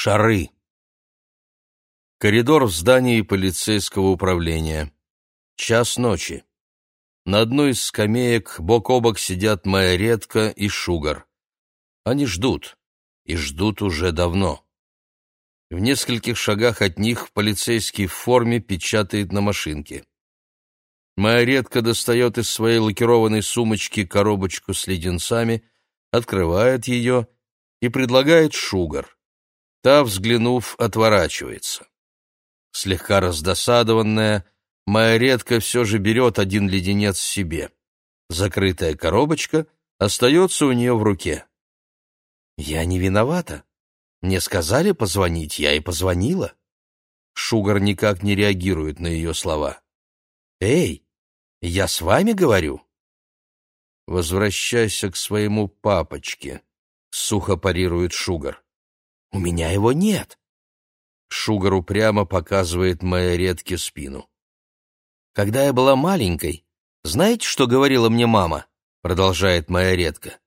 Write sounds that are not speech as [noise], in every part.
Шары. Коридор в здании полицейского управления. Час ночи. На одной из скамеек бок о бок сидят моя редка и Шугар. Они ждут. И ждут уже давно. В нескольких шагах от них полицейский в форме печатает на машинке. Моя редко достает из своей лакированной сумочки коробочку с леденцами, открывает ее и предлагает Шугар. Та, взглянув, отворачивается. Слегка раздосадованная, моя редко все же берет один леденец себе. Закрытая коробочка остается у нее в руке. «Я не виновата. Мне сказали позвонить, я и позвонила». Шугар никак не реагирует на ее слова. «Эй, я с вами говорю?» «Возвращайся к своему папочке», — сухо парирует Шугар. У меня его нет. Шугар упрямо показывает Майоретке спину. Когда я была маленькой, знаете, что говорила мне мама? Продолжает Майоретка.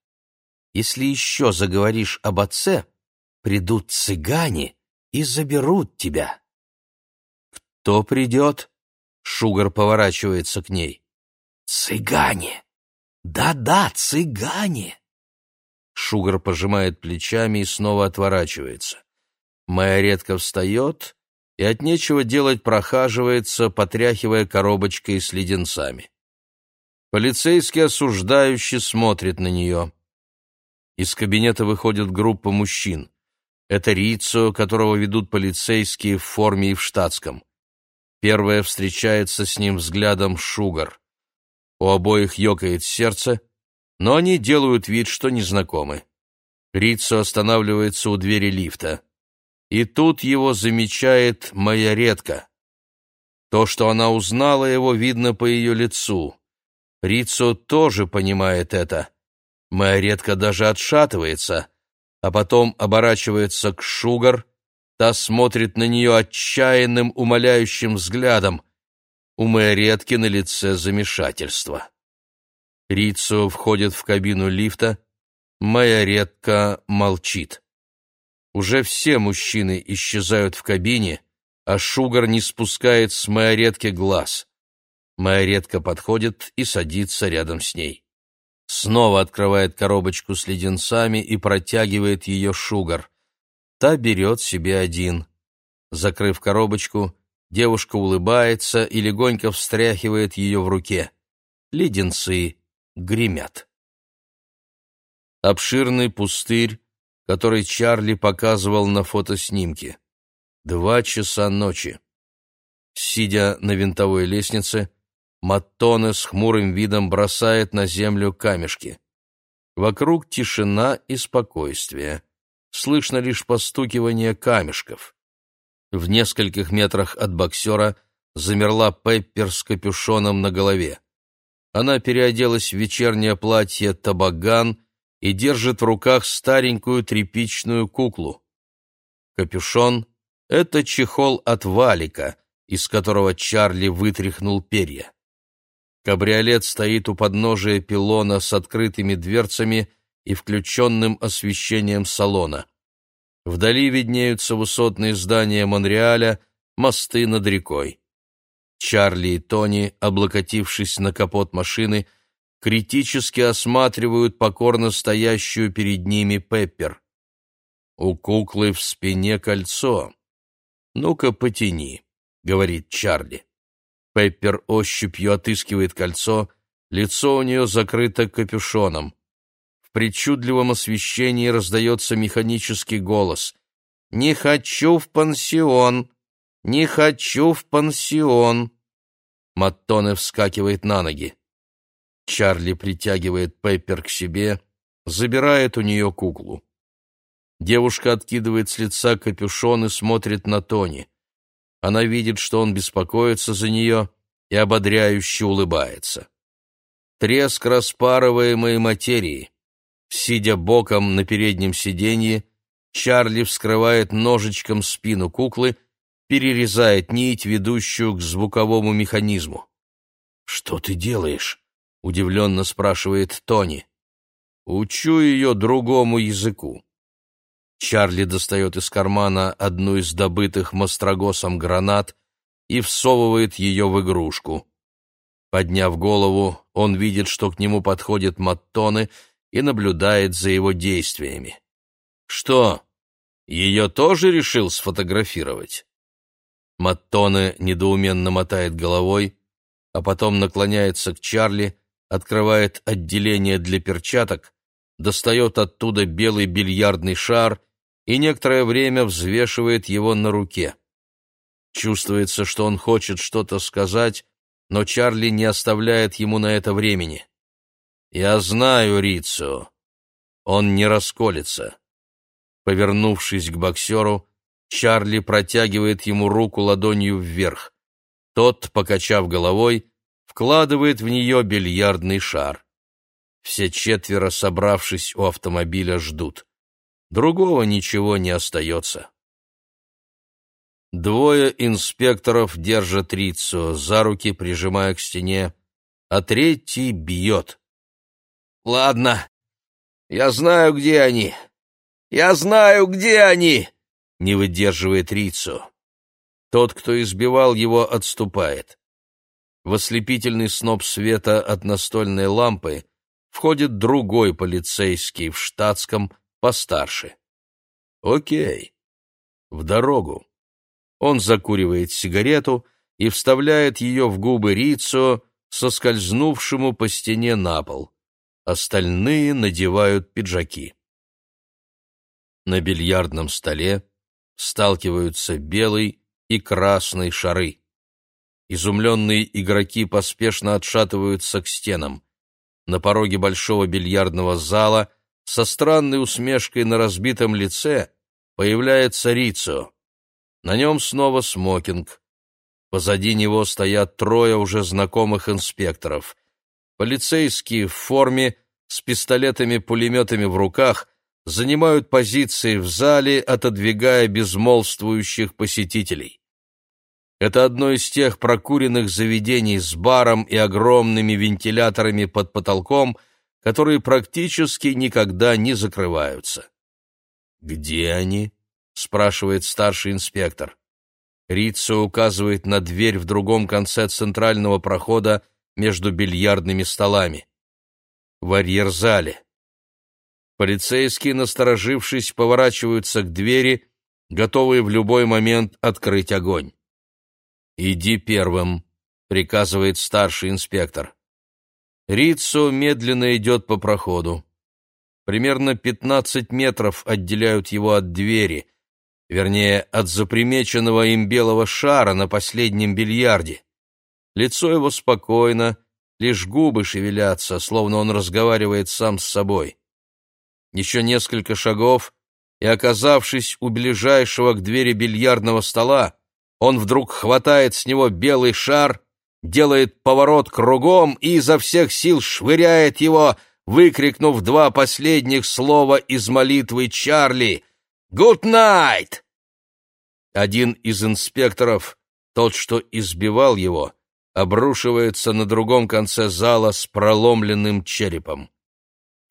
Если еще заговоришь об отце, придут цыгане и заберут тебя. Кто придет? Шугар поворачивается к ней. Цыгане! Да-да, цыгане! Шугар пожимает плечами и снова отворачивается. Майя редко встает и от нечего делать прохаживается, потряхивая коробочкой с леденцами. Полицейский осуждающе смотрит на нее. Из кабинета выходит группа мужчин. Это Рицо, которого ведут полицейские в форме и в штатском. Первая встречается с ним взглядом Шугар. У обоих ёкает сердце — но они делают вид, что незнакомы. знакомы. Останавливается у двери лифта. И тут его замечает моя редка. То, что она узнала его, видно по ее лицу. Риццо тоже понимает это. Моя редка даже отшатывается, а потом оборачивается к Шугар. Та смотрит на нее отчаянным, умоляющим взглядом. У моей редки на лице замешательство. Рицио входит в кабину лифта. Моя редко молчит. Уже все мужчины исчезают в кабине, а Шугар не спускает с Майоретки глаз. Майоретка подходит и садится рядом с ней. Снова открывает коробочку с леденцами и протягивает ее Шугар. Та берет себе один. Закрыв коробочку, девушка улыбается и легонько встряхивает ее в руке. Леденцы гремят. Обширный пустырь, который Чарли показывал на фотоснимке. Два часа ночи. Сидя на винтовой лестнице, Маттоне с хмурым видом бросает на землю камешки. Вокруг тишина и спокойствие. Слышно лишь постукивание камешков. В нескольких метрах от боксера замерла Пеппер с капюшоном на голове. Она переоделась в вечернее платье «Табаган» и держит в руках старенькую тряпичную куклу. Капюшон — это чехол от валика, из которого Чарли вытряхнул перья. Кабриолет стоит у подножия пилона с открытыми дверцами и включенным освещением салона. Вдали виднеются высотные здания Монреаля, мосты над рекой. Чарли и Тони, облокотившись на капот машины, критически осматривают покорно стоящую перед ними Пеппер. У куклы в спине кольцо. «Ну-ка, потяни», — говорит Чарли. Пеппер ощупью отыскивает кольцо, лицо у нее закрыто капюшоном. В причудливом освещении раздается механический голос. «Не хочу в пансион! Не хочу в пансион!» Маттоне вскакивает на ноги. Чарли притягивает Пеппер к себе, забирает у нее куклу. Девушка откидывает с лица капюшон и смотрит на Тони. Она видит, что он беспокоится за нее и ободряюще улыбается. Треск распарываемой материи. Сидя боком на переднем сиденье, Чарли вскрывает ножичком спину куклы — перерезает нить, ведущую к звуковому механизму. «Что ты делаешь?» — удивленно спрашивает Тони. «Учу ее другому языку». Чарли достает из кармана одну из добытых мастрогосом гранат и всовывает ее в игрушку. Подняв голову, он видит, что к нему подходит Маттоны и наблюдает за его действиями. «Что, ее тоже решил сфотографировать?» Маттоне недоуменно мотает головой, а потом наклоняется к Чарли, открывает отделение для перчаток, достает оттуда белый бильярдный шар и некоторое время взвешивает его на руке. Чувствуется, что он хочет что-то сказать, но Чарли не оставляет ему на это времени. «Я знаю Рицу. Он не расколется». Повернувшись к боксеру, Чарли протягивает ему руку ладонью вверх. Тот, покачав головой, вкладывает в нее бильярдный шар. Все четверо, собравшись у автомобиля, ждут. Другого ничего не остается. Двое инспекторов держат Риццо за руки, прижимая к стене, а третий бьет. «Ладно, я знаю, где они! Я знаю, где они!» не выдерживает Рицу. Тот, кто избивал его, отступает. В ослепительный сноп света от настольной лампы входит другой полицейский в штатском, постарше. Окей. В дорогу. Он закуривает сигарету и вставляет ее в губы Рицо, соскользнувшему по стене на пол. Остальные надевают пиджаки. На бильярдном столе сталкиваются белый и красный шары. Изумленные игроки поспешно отшатываются к стенам. На пороге большого бильярдного зала со странной усмешкой на разбитом лице появляется Рицо. На нем снова смокинг. Позади него стоят трое уже знакомых инспекторов. Полицейские в форме, с пистолетами-пулеметами в руках — занимают позиции в зале, отодвигая безмолвствующих посетителей. Это одно из тех прокуренных заведений с баром и огромными вентиляторами под потолком, которые практически никогда не закрываются. «Где они?» — спрашивает старший инспектор. Риццо указывает на дверь в другом конце центрального прохода между бильярдными столами. «В арьерзале», Полицейские, насторожившись, поворачиваются к двери, готовые в любой момент открыть огонь. «Иди первым», — приказывает старший инспектор. Риццо медленно идет по проходу. Примерно 15 метров отделяют его от двери, вернее, от запримеченного им белого шара на последнем бильярде. Лицо его спокойно, лишь губы шевелятся, словно он разговаривает сам с собой. Еще несколько шагов, и, оказавшись у ближайшего к двери бильярдного стола, он вдруг хватает с него белый шар, делает поворот кругом и изо всех сил швыряет его, выкрикнув два последних слова из молитвы Чарли «Good night!». Один из инспекторов, тот, что избивал его, обрушивается на другом конце зала с проломленным черепом.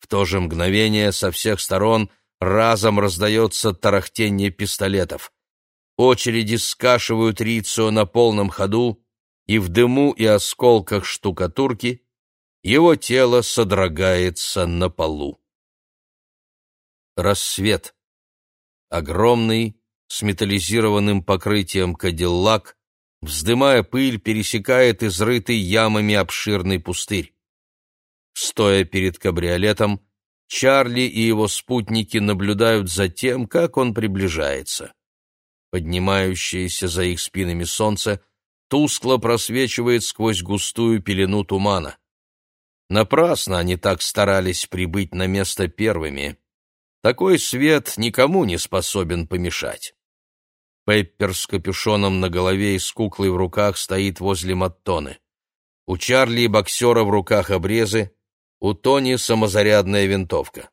В то же мгновение со всех сторон разом раздается тарахтение пистолетов. Очереди скашивают Рицио на полном ходу, и в дыму и осколках штукатурки его тело содрогается на полу. Рассвет. Огромный, с металлизированным покрытием кадиллак, вздымая пыль, пересекает изрытый ямами обширный пустырь. Стоя перед кабриолетом, Чарли и его спутники наблюдают за тем, как он приближается. Поднимающееся за их спинами солнце тускло просвечивает сквозь густую пелену тумана. Напрасно они так старались прибыть на место первыми. Такой свет никому не способен помешать. Пеппер с капюшоном на голове и с куклой в руках стоит возле Маттоны. У Чарли и боксера в руках обрезы, у Тони самозарядная винтовка.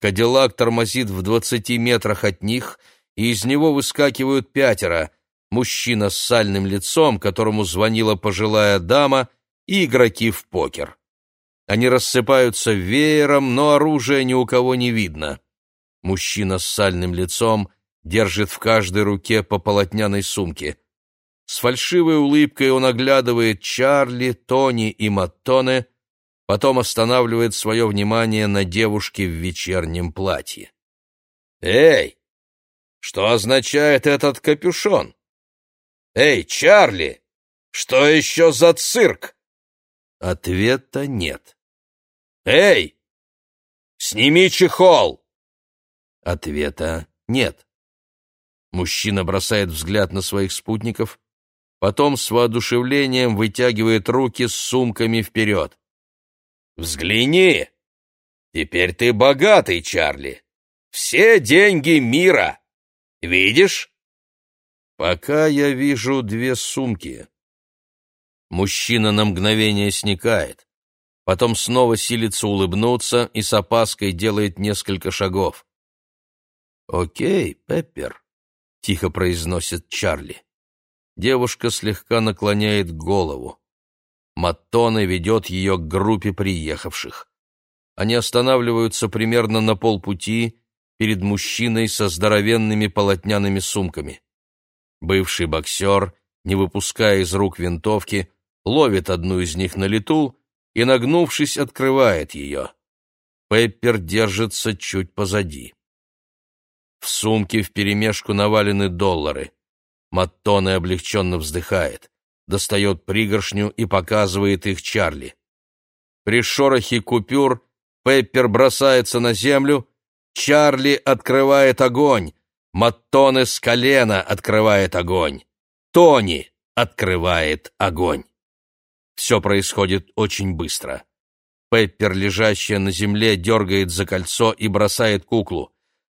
Кадиллак тормозит в двадцати метрах от них, и из него выскакивают пятеро. Мужчина с сальным лицом, которому звонила пожилая дама, и игроки в покер. Они рассыпаются веером, но оружия ни у кого не видно. Мужчина с сальным лицом держит в каждой руке по полотняной сумке. С фальшивой улыбкой он оглядывает Чарли, Тони и Маттоне — потом останавливает свое внимание на девушке в вечернем платье. «Эй, что означает этот капюшон? Эй, Чарли, что еще за цирк?» Ответа нет. «Эй, сними чехол!» Ответа нет. Мужчина бросает взгляд на своих спутников, потом с воодушевлением вытягивает руки с сумками вперед. Взгляни! Теперь ты богатый, Чарли. Все деньги мира. Видишь? Пока я вижу две сумки. Мужчина на мгновение сникает, потом снова силится улыбнуться и с опаской делает несколько шагов. «Окей, Пеппер», — тихо произносит Чарли. Девушка слегка наклоняет голову. Маттоне ведет ее к группе приехавших. Они останавливаются примерно на полпути перед мужчиной со здоровенными полотняными сумками. Бывший боксер, не выпуская из рук винтовки, ловит одну из них на лету и, нагнувшись, открывает ее. Пеппер держится чуть позади. В сумке вперемешку навалены доллары. Маттоне облегченно вздыхает достает пригоршню и показывает их Чарли. При шорохе купюр Пеппер бросается на землю, Чарли открывает огонь, Маттоне с колена открывает огонь, Тони открывает огонь. Все происходит очень быстро. Пеппер, лежащая на земле, дергает за кольцо и бросает куклу.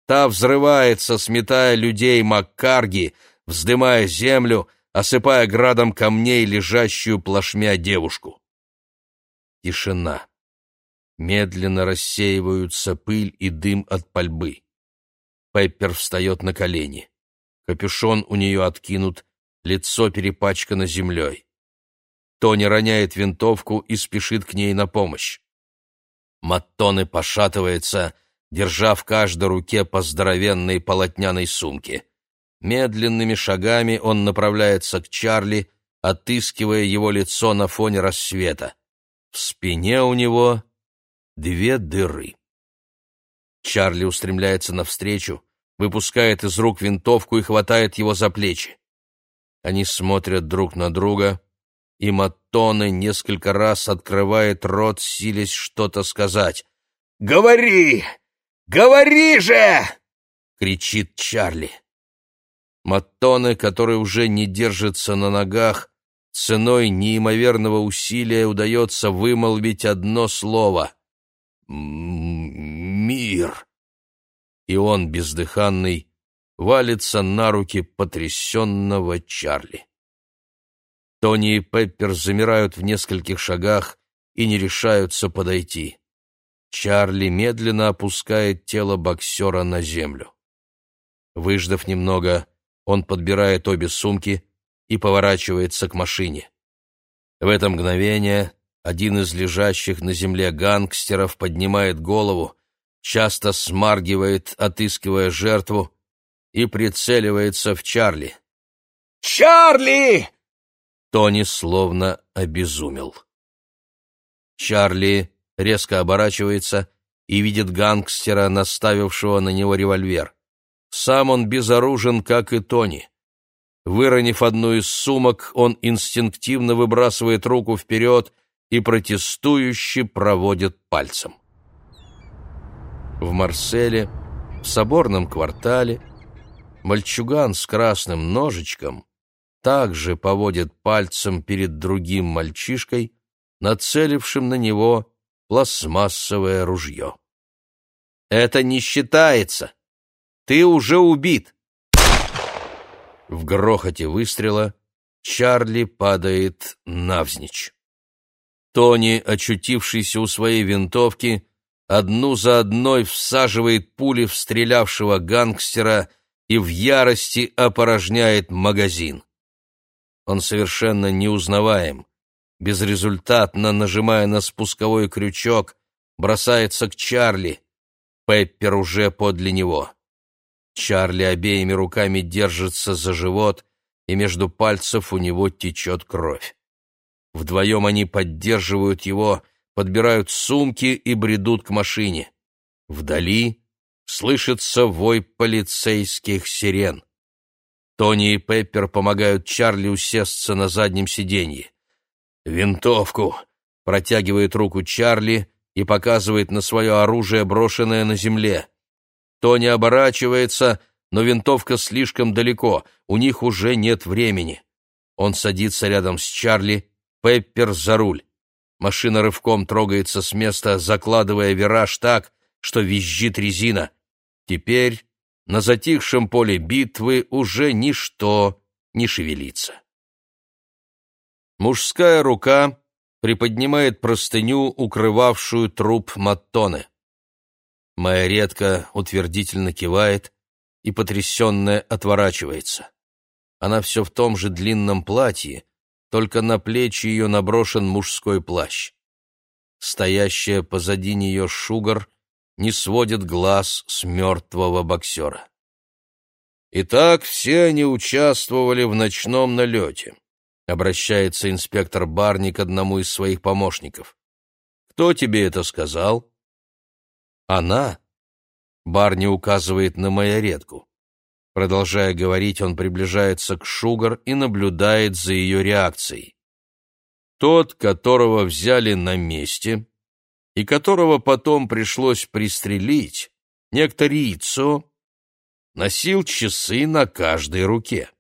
Та взрывается, сметая людей Маккарги, вздымая землю — осыпая градом камней лежащую плашмя девушку. Тишина. Медленно рассеиваются пыль и дым от пальбы. Пеппер встает на колени. Капюшон у нее откинут, лицо перепачкано землей. Тони роняет винтовку и спешит к ней на помощь. Маттоны пошатывается, держа в каждой руке по здоровенной полотняной сумке. Медленными шагами он направляется к Чарли, отыскивая его лицо на фоне рассвета. В спине у него две дыры. Чарли устремляется навстречу, выпускает из рук винтовку и хватает его за плечи. Они смотрят друг на друга, и Маттоне несколько раз открывает рот, силясь что-то сказать. «Говори! Говори же!» — кричит Чарли. Маттоне, который уже не держится на ногах, ценой неимоверного усилия удается вымолвить одно слово — «Мир!» И он, бездыханный, валится на руки потрясенного Чарли. Тони и Пеппер замирают в нескольких шагах и не решаются подойти. Чарли медленно опускает тело боксера на землю. Выждав немного, он подбирает обе сумки и поворачивается к машине. В это мгновение один из лежащих на земле гангстеров поднимает голову, часто смаргивает, отыскивая жертву, и прицеливается в Чарли. «Чарли!» Тони словно обезумел. Чарли резко оборачивается и видит гангстера, наставившего на него револьвер. Сам он безоружен, как и Тони. Выронив одну из сумок, он инстинктивно выбрасывает руку вперед и протестующе проводит пальцем. В Марселе, в соборном квартале, мальчуган с красным ножичком также поводит пальцем перед другим мальчишкой, нацелившим на него пластмассовое ружье. «Это не считается!» Ты уже убит!» В грохоте выстрела Чарли падает навзничь. Тони, очутившийся у своей винтовки, одну за одной всаживает пули в стрелявшего гангстера и в ярости опорожняет магазин. Он совершенно неузнаваем. Безрезультатно, нажимая на спусковой крючок, бросается к Чарли. Пеппер уже подле него. Чарли обеими руками держится за живот, и между пальцев у него течет кровь. Вдвоем они поддерживают его, подбирают сумки и бредут к машине. Вдали слышится вой полицейских сирен. Тони и Пеппер помогают Чарли усесться на заднем сиденье. «Винтовку!» — протягивает руку Чарли и показывает на свое оружие, брошенное на земле. Тони оборачивается, но винтовка слишком далеко, у них уже нет времени. Он садится рядом с Чарли, Пеппер за руль. Машина рывком трогается с места, закладывая вираж так, что визжит резина. Теперь на затихшем поле битвы уже ничто не шевелится. Мужская рука приподнимает простыню, укрывавшую труп Маттоны. Моя редко утвердительно кивает и потрясенная отворачивается. Она все в том же длинном платье, только на плечи ее наброшен мужской плащ. Стоящая позади нее Шугар не сводит глаз с мертвого боксера. «Итак, все они участвовали в ночном налете», — обращается инспектор Барни к одному из своих помощников. «Кто тебе это сказал?» «Она?» Барни указывает на майоретку. Продолжая говорить, он приближается к Шугар и наблюдает за ее реакцией. Тот, которого взяли на месте и которого потом пришлось пристрелить, некто Рицо, носил часы на каждой руке.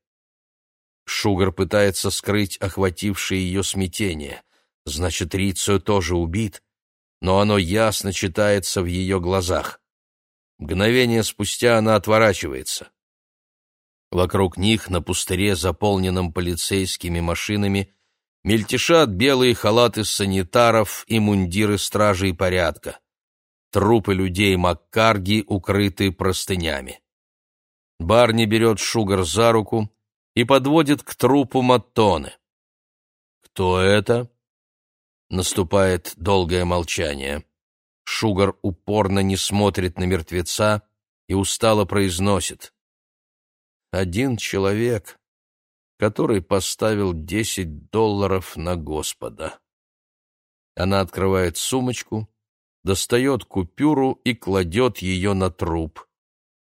Шугар пытается скрыть охватившее ее смятение. Значит, Рицо тоже убит, но оно ясно читается в ее глазах. Мгновение спустя она отворачивается. Вокруг них, на пустыре, заполненном полицейскими машинами, мельтешат белые халаты санитаров и мундиры стражей порядка. Трупы людей Маккарги укрыты простынями. Барни берет Шугар за руку и подводит к трупу Маттоны. «Кто это?» Наступает долгое молчание. Шугар упорно не смотрит на мертвеца и устало произносит. «Один человек, который поставил десять долларов на Господа». Она открывает сумочку, достает купюру и кладет ее на труп.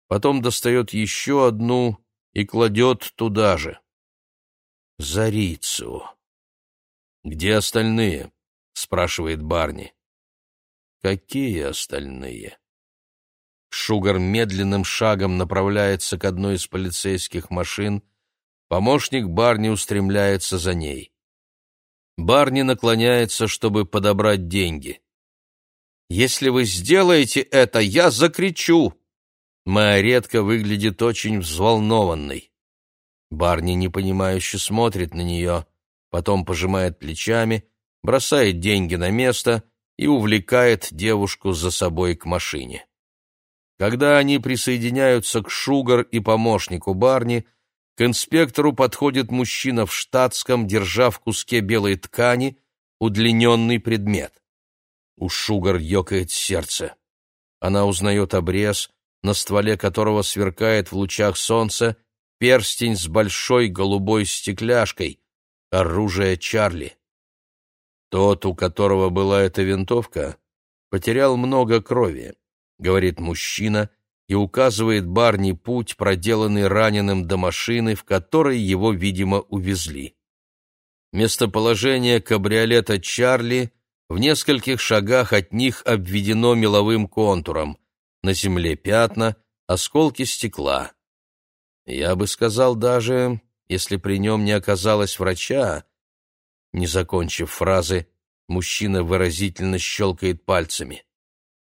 Потом достает еще одну и кладет туда же. «Зарицу». «Где остальные?» спрашивает Барни. Какие остальные? Шугар медленным шагом направляется к одной из полицейских машин. Помощник Барни устремляется за ней. Барни наклоняется, чтобы подобрать деньги. «Если вы сделаете это, я закричу!» Моя редко выглядит очень взволнованной. Барни непонимающе смотрит на нее, потом пожимает плечами бросает деньги на место и увлекает девушку за собой к машине. Когда они присоединяются к Шугар и помощнику Барни, к инспектору подходит мужчина в штатском, держа в куске белой ткани удлиненный предмет. У Шугар ёкает сердце. Она узнает обрез, на стволе которого сверкает в лучах солнца перстень с большой голубой стекляшкой, оружие Чарли. Тот, у которого была эта винтовка, потерял много крови, говорит мужчина и указывает Барни путь, проделанный раненым до машины, в которой его, видимо, увезли. Местоположение кабриолета Чарли в нескольких шагах от них обведено меловым контуром. На земле пятна, осколки стекла. Я бы сказал даже, если при нем не оказалось врача, не закончив фразы, мужчина выразительно щелкает пальцами.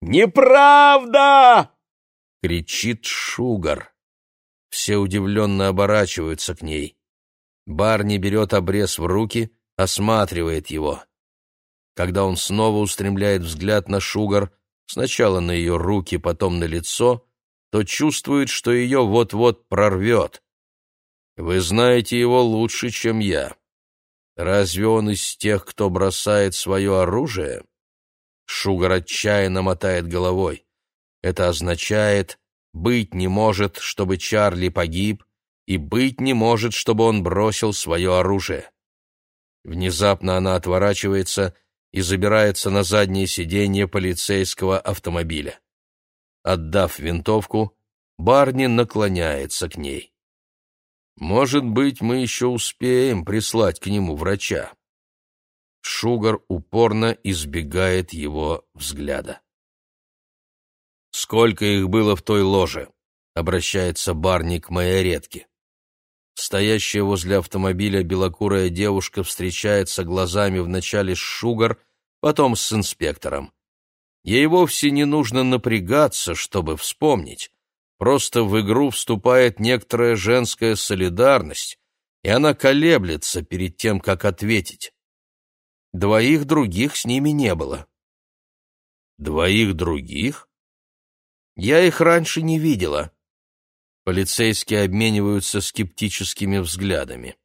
«Неправда!» — кричит Шугар. Все удивленно оборачиваются к ней. Барни берет обрез в руки, осматривает его. Когда он снова устремляет взгляд на Шугар, сначала на ее руки, потом на лицо, то чувствует, что ее вот-вот прорвет. «Вы знаете его лучше, чем я», Разве он из тех, кто бросает свое оружие? Шугар отчаянно мотает головой. Это означает, быть не может, чтобы Чарли погиб, и быть не может, чтобы он бросил свое оружие. Внезапно она отворачивается и забирается на заднее сиденье полицейского автомобиля. Отдав винтовку, Барни наклоняется к ней. Может быть, мы еще успеем прислать к нему врача. Шугар упорно избегает его взгляда. «Сколько их было в той ложе?» — обращается Барни к майоретке. Стоящая возле автомобиля белокурая девушка встречается глазами вначале с Шугар, потом с инспектором. Ей вовсе не нужно напрягаться, чтобы вспомнить. Просто в игру вступает некоторая женская солидарность, и она колеблется перед тем, как ответить. Двоих других с ними не было. Двоих других? Я их раньше не видела. Полицейские обмениваются скептическими взглядами.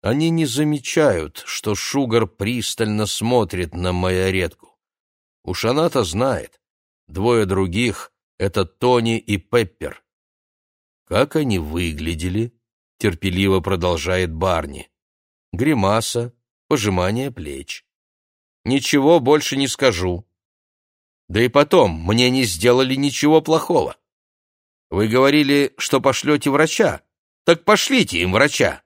Они не замечают, что Шугар пристально смотрит на майоретку. Уж она-то знает. Двое других это Тони и Пеппер. Как они выглядели? Терпеливо продолжает Барни. Гримаса, пожимание плеч. Ничего больше не скажу. Да и потом, мне не сделали ничего плохого. Вы говорили, что пошлете врача. Так пошлите им врача.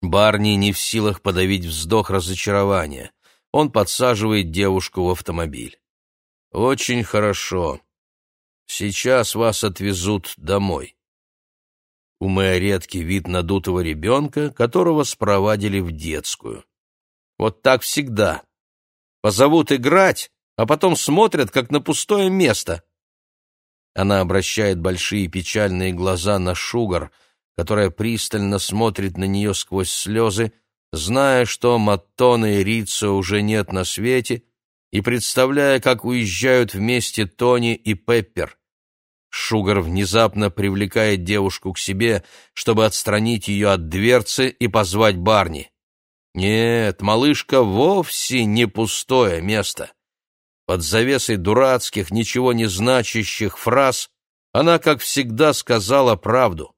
Барни не в силах подавить вздох разочарования. Он подсаживает девушку в автомобиль. «Очень хорошо. Сейчас вас отвезут домой». У Мэя редкий вид надутого ребенка, которого спровадили в детскую. Вот так всегда. Позовут играть, а потом смотрят, как на пустое место. Она обращает большие печальные глаза на Шугар, которая пристально смотрит на нее сквозь слезы, зная, что Маттона и Рица уже нет на свете, и представляя, как уезжают вместе Тони и Пеппер. Шугар внезапно привлекает девушку к себе, чтобы отстранить ее от дверцы и позвать Барни. Нет, малышка вовсе не пустое место. Под завесой дурацких, ничего не значащих фраз она, как всегда, сказала правду.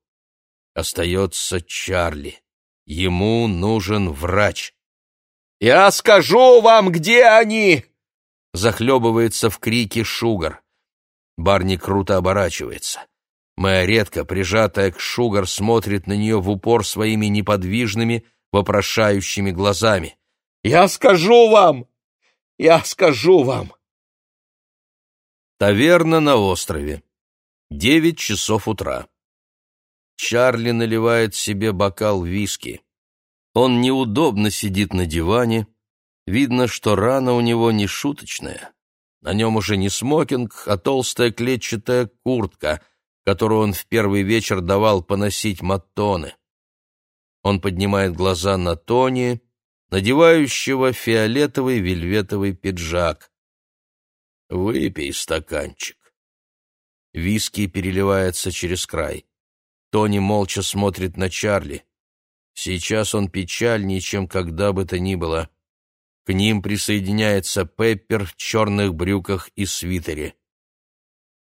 Остается Чарли. Ему нужен врач. «Я скажу вам, где они!» захлебывается в крике «Шугар!». Барни круто оборачивается. Моя редко прижатая к Шугар, смотрит на нее в упор своими неподвижными, вопрошающими глазами. «Я скажу вам! Я скажу вам!» Таверна на острове. Девять часов утра. Чарли наливает себе бокал виски. Он неудобно сидит на диване, Видно, что рана у него не шуточная. На нем уже не смокинг, а толстая клетчатая куртка, которую он в первый вечер давал поносить Маттоны. Он поднимает глаза на Тони, надевающего фиолетовый вельветовый пиджак. «Выпей стаканчик». Виски переливается через край. Тони молча смотрит на Чарли. Сейчас он печальнее, чем когда бы то ни было. К ним присоединяется Пеппер в черных брюках и свитере.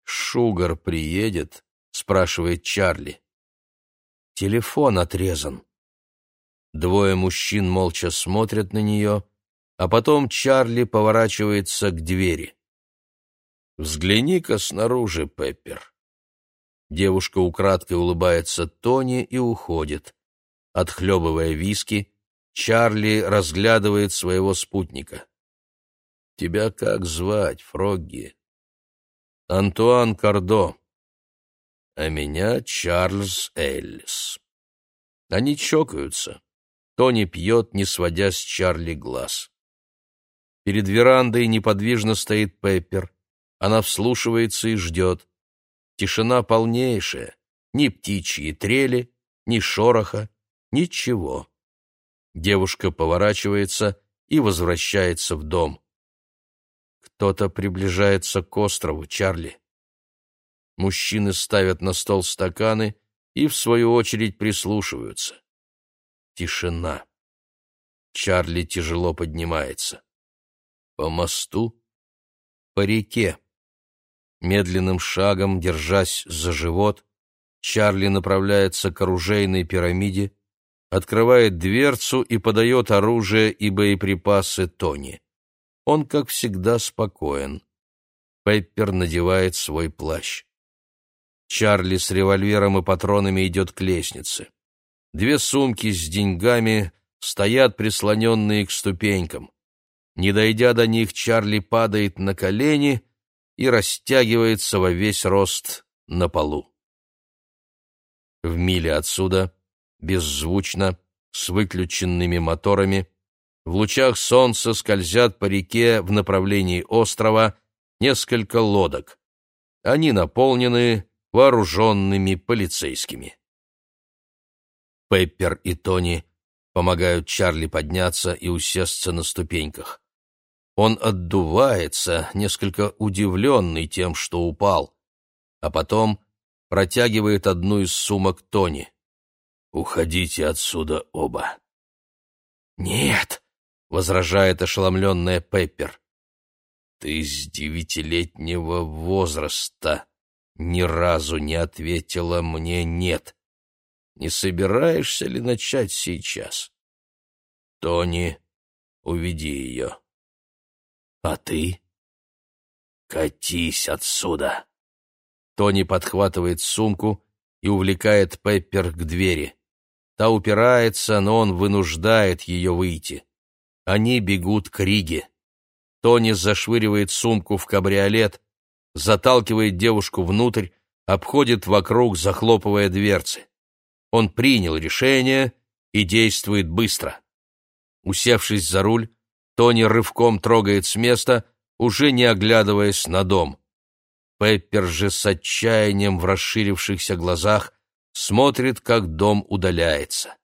«Шугар приедет?» — спрашивает Чарли. «Телефон отрезан». Двое мужчин молча смотрят на нее, а потом Чарли поворачивается к двери. «Взгляни-ка снаружи, Пеппер». Девушка украдкой улыбается Тони и уходит. Отхлебывая виски, Чарли разглядывает своего спутника. «Тебя как звать, Фрогги?» «Антуан Кардо. А меня Чарльз Эллис». Они чокаются. Тони пьет, не сводя с Чарли глаз. Перед верандой неподвижно стоит Пеппер. Она вслушивается и ждет. Тишина полнейшая. Ни птичьи трели, ни шороха, ничего. Девушка поворачивается и возвращается в дом. Кто-то приближается к острову, Чарли. Мужчины ставят на стол стаканы и, в свою очередь, прислушиваются. Тишина. Чарли тяжело поднимается. По мосту? По реке. Медленным шагом, держась за живот, Чарли направляется к оружейной пирамиде, открывает дверцу и подает оружие и боеприпасы Тони. Он, как всегда, спокоен. Пеппер надевает свой плащ. Чарли с револьвером и патронами идет к лестнице. Две сумки с деньгами стоят прислоненные к ступенькам. Не дойдя до них, Чарли падает на колени и растягивается во весь рост на полу. В миле отсюда беззвучно, с выключенными моторами. В лучах солнца скользят по реке в направлении острова несколько лодок. Они наполнены вооруженными полицейскими. Пеппер и Тони помогают Чарли подняться и усесться на ступеньках. Он отдувается, несколько удивленный тем, что упал, а потом протягивает одну из сумок Тони. Уходите отсюда оба. Нет, возражает ошеломленная Пеппер. Ты с девятилетнего возраста ни разу не ответила мне нет. Не собираешься ли начать сейчас? Тони, уведи ее. А ты? Катись отсюда. Тони подхватывает сумку и увлекает Пеппер к двери. Та упирается, но он вынуждает ее выйти. Они бегут к Риге. Тони зашвыривает сумку в кабриолет, заталкивает девушку внутрь, обходит вокруг, захлопывая дверцы. Он принял решение и действует быстро. Усевшись за руль, Тони рывком трогает с места, уже не оглядываясь на дом. Пеппер же с отчаянием в расширившихся глазах смотрит, как дом удаляется.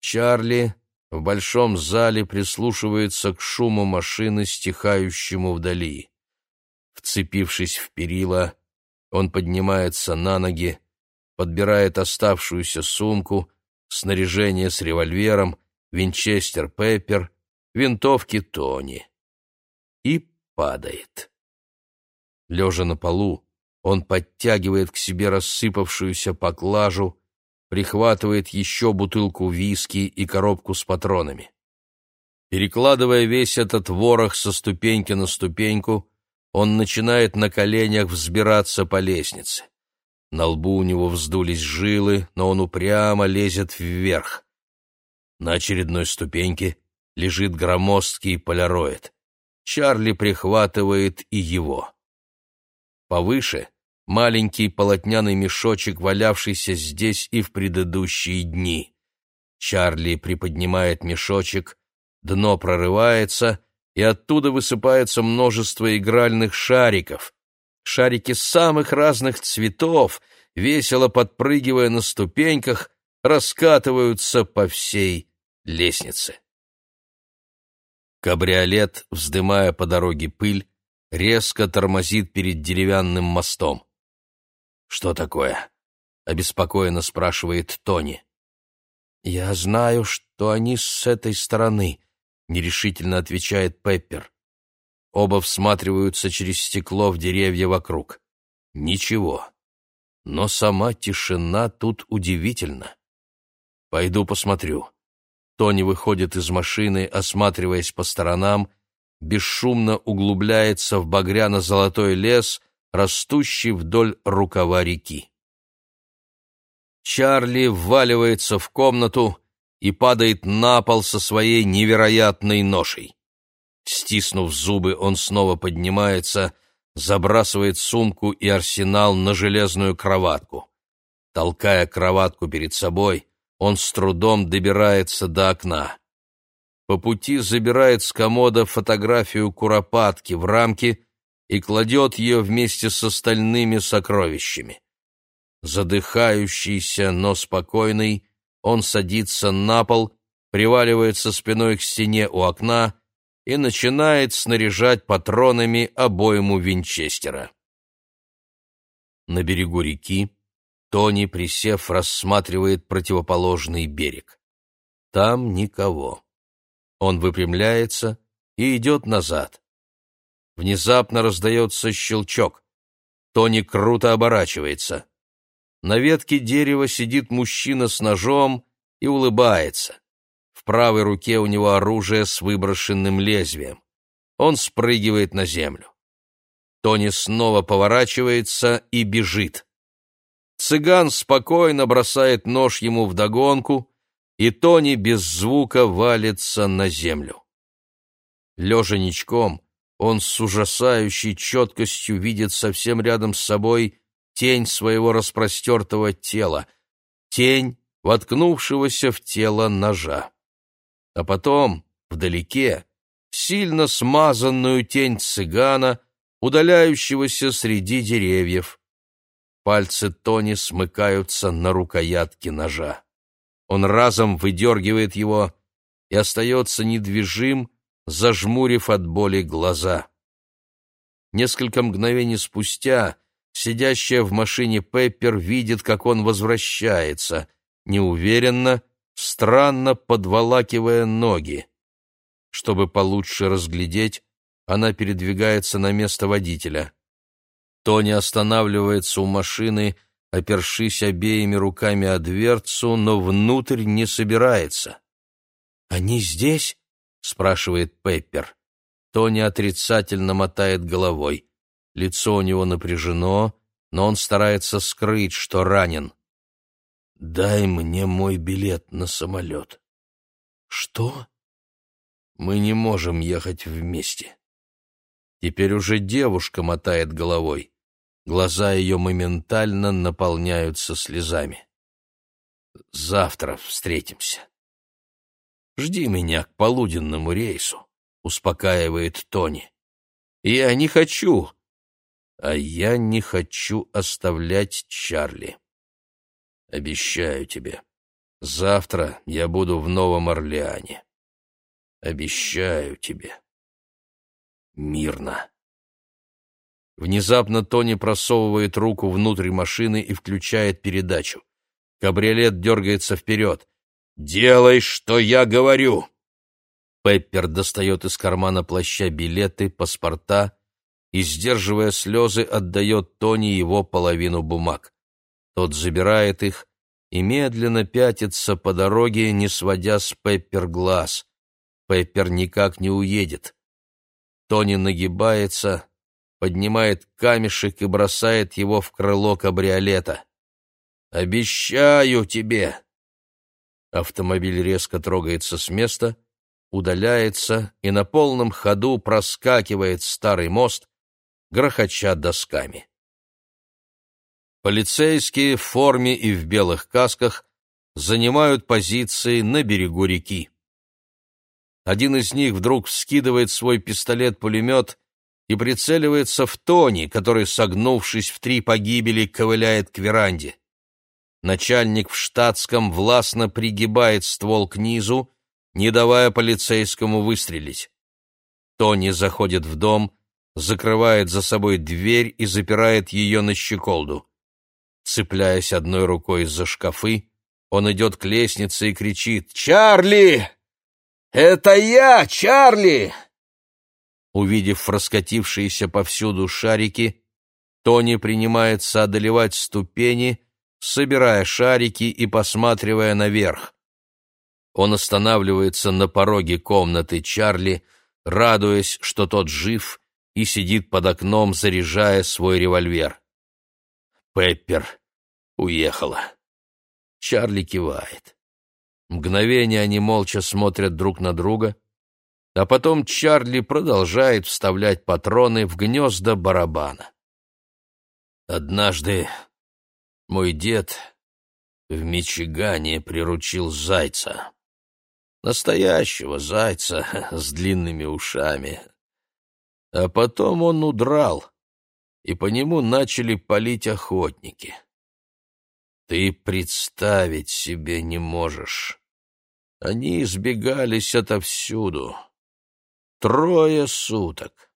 Чарли в большом зале прислушивается к шуму машины, стихающему вдали. Вцепившись в перила, он поднимается на ноги, подбирает оставшуюся сумку, снаряжение с револьвером, винчестер Пеппер, винтовки Тони. И падает. Лежа на полу, он подтягивает к себе рассыпавшуюся поклажу, прихватывает еще бутылку виски и коробку с патронами. Перекладывая весь этот ворох со ступеньки на ступеньку, он начинает на коленях взбираться по лестнице. На лбу у него вздулись жилы, но он упрямо лезет вверх. На очередной ступеньке лежит громоздкий поляроид. Чарли прихватывает и его. Повыше маленький полотняный мешочек, валявшийся здесь и в предыдущие дни. Чарли приподнимает мешочек, дно прорывается, и оттуда высыпается множество игральных шариков. Шарики самых разных цветов, весело подпрыгивая на ступеньках, раскатываются по всей лестнице. Кабриолет, вздымая по дороге пыль, резко тормозит перед деревянным мостом. «Что такое?» — обеспокоенно спрашивает Тони. «Я знаю, что они с этой стороны», — нерешительно отвечает Пеппер. Оба всматриваются через стекло в деревья вокруг. Ничего. Но сама тишина тут удивительна. «Пойду посмотрю». Тони выходит из машины, осматриваясь по сторонам, бесшумно углубляется в багряно-золотой лес — растущий вдоль рукава реки. Чарли вваливается в комнату и падает на пол со своей невероятной ношей. Стиснув зубы, он снова поднимается, забрасывает сумку и арсенал на железную кроватку. Толкая кроватку перед собой, он с трудом добирается до окна. По пути забирает с комода фотографию куропатки в рамке и кладет ее вместе с остальными сокровищами. Задыхающийся, но спокойный, он садится на пол, приваливается спиной к стене у окна и начинает снаряжать патронами обойму винчестера. На берегу реки Тони, присев, рассматривает противоположный берег. Там никого. Он выпрямляется и идет назад. Внезапно раздается щелчок. Тони круто оборачивается. На ветке дерева сидит мужчина с ножом и улыбается. В правой руке у него оружие с выброшенным лезвием. Он спрыгивает на землю. Тони снова поворачивается и бежит. Цыган спокойно бросает нож ему вдогонку, и Тони без звука валится на землю. Лежа ничком, он с ужасающей четкостью видит совсем рядом с собой тень своего распростертого тела, тень, воткнувшегося в тело ножа. А потом, вдалеке, сильно смазанную тень цыгана, удаляющегося среди деревьев. Пальцы Тони смыкаются на рукоятке ножа. Он разом выдергивает его и остается недвижим, зажмурив от боли глаза. Несколько мгновений спустя сидящая в машине Пеппер видит, как он возвращается, неуверенно, странно подволакивая ноги. Чтобы получше разглядеть, она передвигается на место водителя. Тони останавливается у машины, опершись обеими руками о дверцу, но внутрь не собирается. «Они здесь?» спрашивает Пеппер. Тони отрицательно мотает головой. Лицо у него напряжено, но он старается скрыть, что ранен. «Дай мне мой билет на самолет». «Что?» «Мы не можем ехать вместе». Теперь уже девушка мотает головой. Глаза ее моментально наполняются слезами. «Завтра встретимся». «Жди меня к полуденному рейсу», — успокаивает Тони. «Я не хочу». «А я не хочу оставлять Чарли». «Обещаю тебе. Завтра я буду в Новом Орлеане. Обещаю тебе». «Мирно». Внезапно Тони просовывает руку внутрь машины и включает передачу. Кабриолет дергается вперед. «Делай, что я говорю!» Пеппер достает из кармана плаща билеты, паспорта и, сдерживая слезы, отдает Тони его половину бумаг. Тот забирает их и медленно пятится по дороге, не сводя с Пеппер глаз. Пеппер никак не уедет. Тони нагибается, поднимает камешек и бросает его в крыло кабриолета. «Обещаю тебе!» Автомобиль резко трогается с места, удаляется и на полном ходу проскакивает старый мост, грохоча досками. Полицейские в форме и в белых касках занимают позиции на берегу реки. Один из них вдруг вскидывает свой пистолет-пулемет и прицеливается в Тони, который, согнувшись в три погибели, ковыляет к веранде начальник в штатском властно пригибает ствол к низу, не давая полицейскому выстрелить. Тони заходит в дом, закрывает за собой дверь и запирает ее на щеколду. Цепляясь одной рукой за шкафы, он идет к лестнице и кричит «Чарли! Это я, Чарли!» Увидев раскатившиеся повсюду шарики, Тони принимается одолевать ступени, собирая шарики и посматривая наверх. Он останавливается на пороге комнаты Чарли, радуясь, что тот жив и сидит под окном, заряжая свой револьвер. Пеппер уехала. Чарли кивает. Мгновение они молча смотрят друг на друга, а потом Чарли продолжает вставлять патроны в гнезда барабана. «Однажды мой дед в Мичигане приручил зайца. Настоящего зайца [laughs] с длинными ушами. А потом он удрал, и по нему начали палить охотники. Ты представить себе не можешь. Они избегались отовсюду. Трое суток.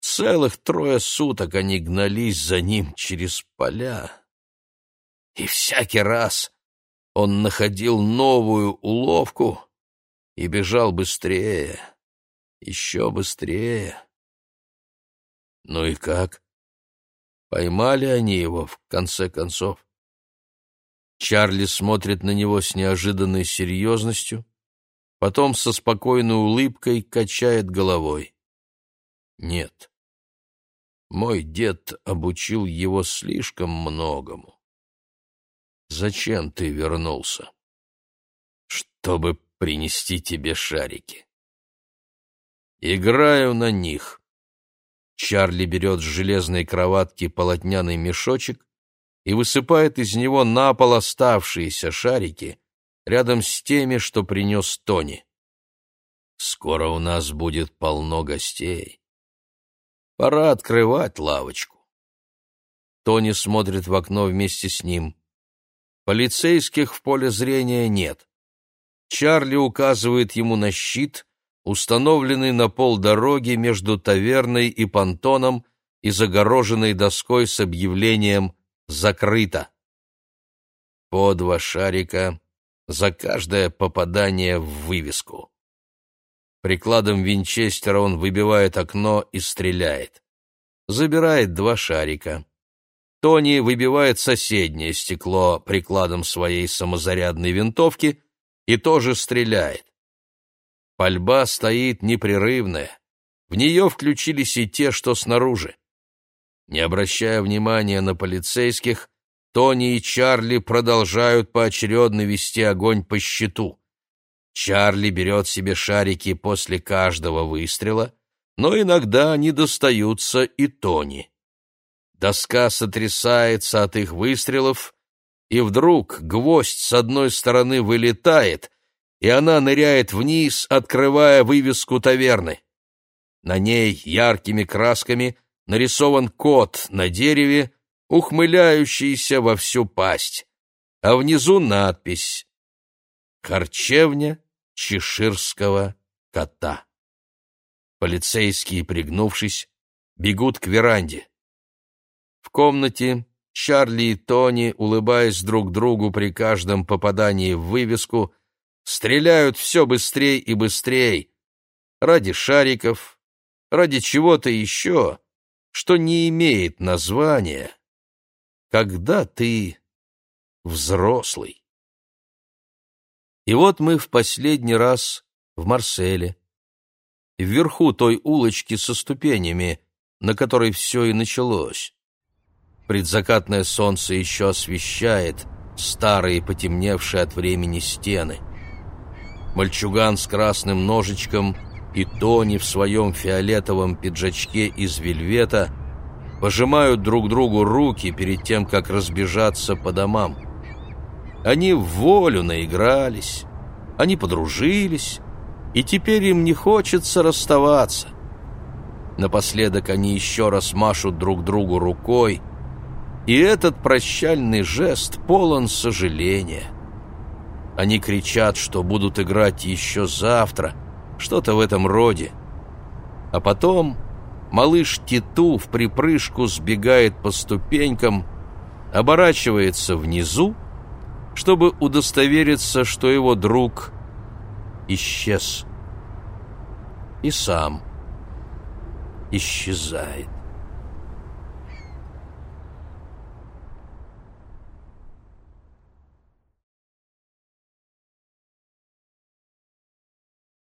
Целых трое суток они гнались за ним через поля. И всякий раз он находил новую уловку и бежал быстрее, еще быстрее. Ну и как? Поймали они его, в конце концов. Чарли смотрит на него с неожиданной серьезностью, потом со спокойной улыбкой качает головой. Нет. Мой дед обучил его слишком многому. Зачем ты вернулся? Чтобы принести тебе шарики. Играю на них. Чарли берет с железной кроватки полотняный мешочек и высыпает из него на пол оставшиеся шарики рядом с теми, что принес Тони. Скоро у нас будет полно гостей. Пора открывать лавочку. Тони смотрит в окно вместе с ним. Полицейских в поле зрения нет. Чарли указывает ему на щит, установленный на пол дороги между таверной и понтоном и загороженной доской с объявлением «Закрыто». По два шарика за каждое попадание в вывеску. Прикладом винчестера он выбивает окно и стреляет. Забирает два шарика. Тони выбивает соседнее стекло прикладом своей самозарядной винтовки и тоже стреляет. Пальба стоит непрерывная. В нее включились и те, что снаружи. Не обращая внимания на полицейских, Тони и Чарли продолжают поочередно вести огонь по счету. Чарли берет себе шарики после каждого выстрела, но иногда они достаются и Тони. Доска сотрясается от их выстрелов, и вдруг гвоздь с одной стороны вылетает, и она ныряет вниз, открывая вывеску таверны. На ней яркими красками нарисован кот на дереве, ухмыляющийся во всю пасть, а внизу надпись «Корчевня чеширского кота». Полицейские, пригнувшись, бегут к веранде комнате Чарли и Тони, улыбаясь друг другу при каждом попадании в вывеску, стреляют все быстрее и быстрее. Ради шариков, ради чего-то еще, что не имеет названия. Когда ты взрослый. И вот мы в последний раз в Марселе. Вверху той улочки со ступенями, на которой все и началось. Предзакатное солнце еще освещает старые, потемневшие от времени стены. Мальчуган с красным ножичком и Тони в своем фиолетовом пиджачке из вельвета пожимают друг другу руки перед тем, как разбежаться по домам. Они в волю наигрались, они подружились, и теперь им не хочется расставаться. Напоследок они еще раз машут друг другу рукой — и этот прощальный жест полон сожаления. Они кричат, что будут играть еще завтра, что-то в этом роде. А потом малыш Титу в припрыжку сбегает по ступенькам, оборачивается внизу, чтобы удостовериться, что его друг исчез. И сам исчезает.